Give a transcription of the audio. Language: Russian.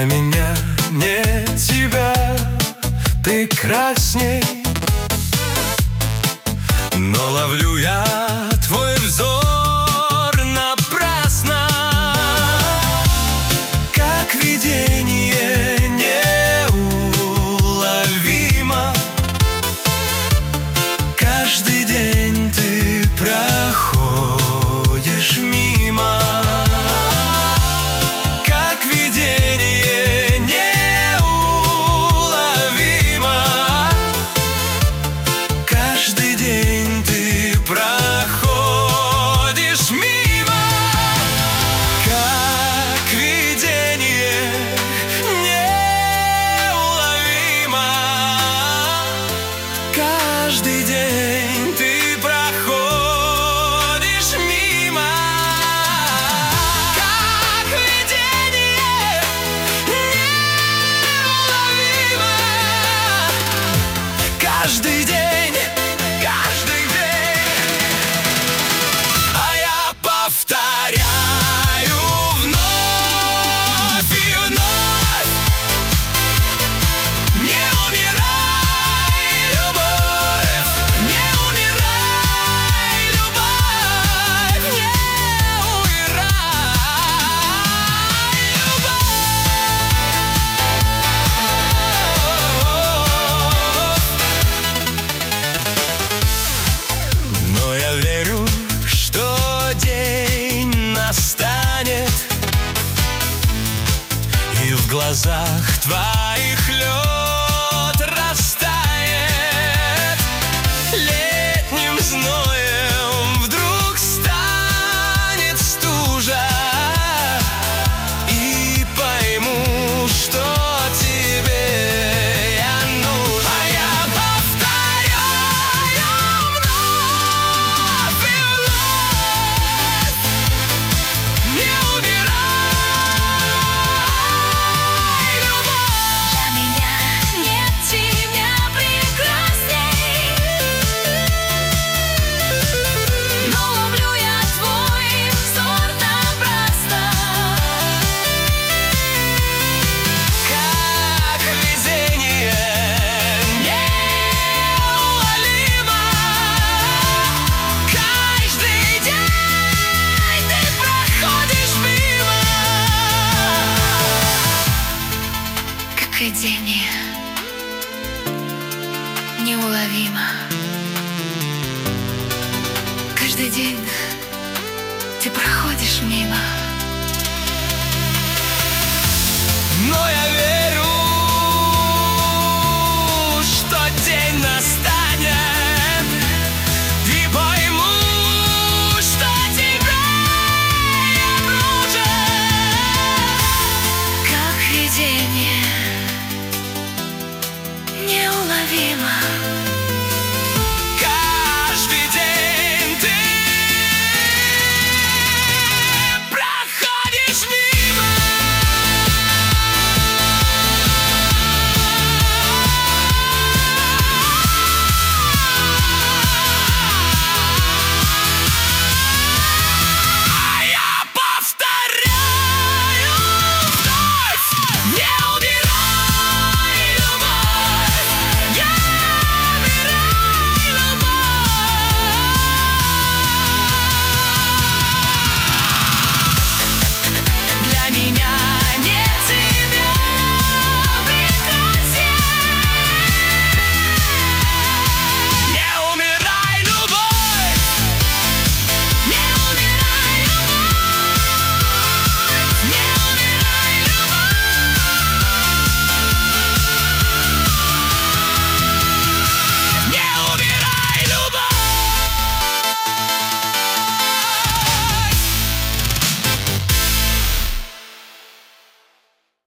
Для меня не тебя. Ты красней. каждый день. глазах твоих лед. тени Неуловимо. Каждый день ты проходишь мимо.